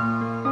Música